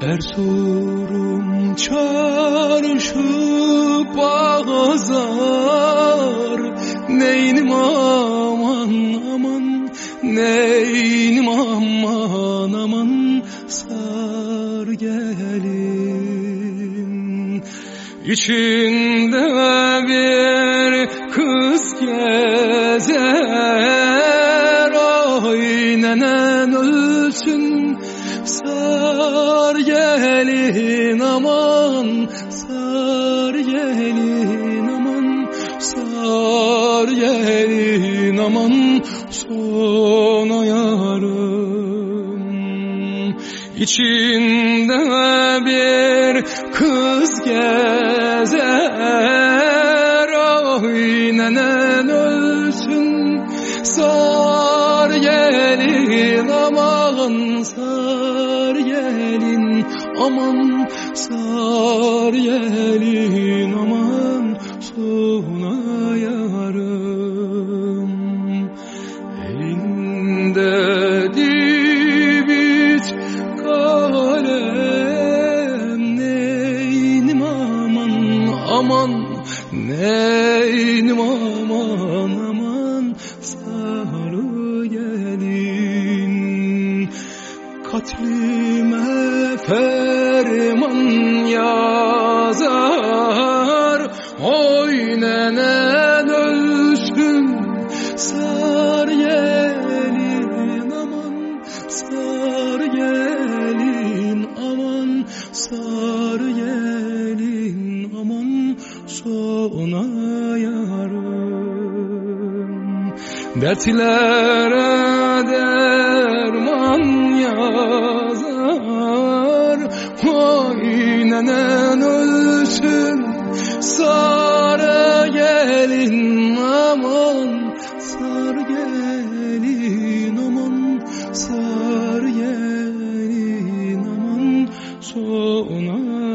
Erzurum çarşı pazar Neynim aman aman Neynim aman aman. Sar gelin. İçinde bir kız gezer. Oy nenen ölsün Sar gelin aman Sar gelin aman Sar gelin aman Sona yarım İçinde bir kız gezer Oy nenen ölsün. Sar gelin aman Sar gelin aman Sar gelin aman Sona yarım. Elinde dibit kalem Neynim aman aman Neynim aman ferman yazar Oy nenen ölsün Sar gelin aman Sar gelin aman Sar gelin aman Sona yarım Dertlere derman yazar Sar gelin aman Sar gelin aman Sona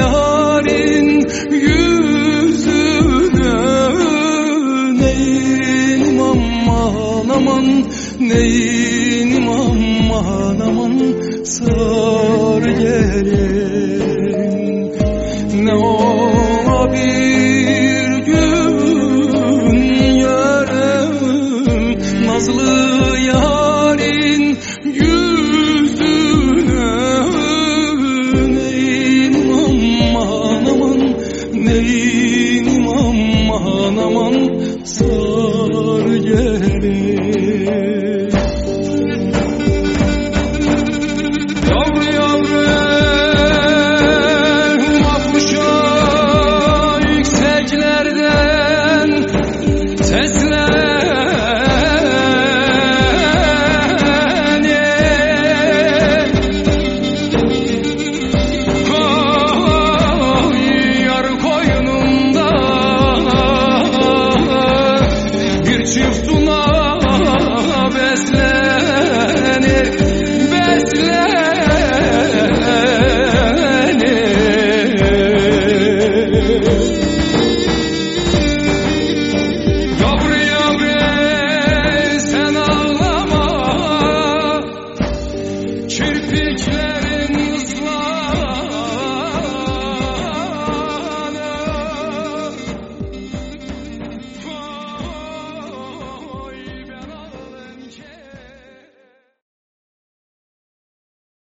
yarın yüzüne neynim aman aman neynim aman aman sar gelin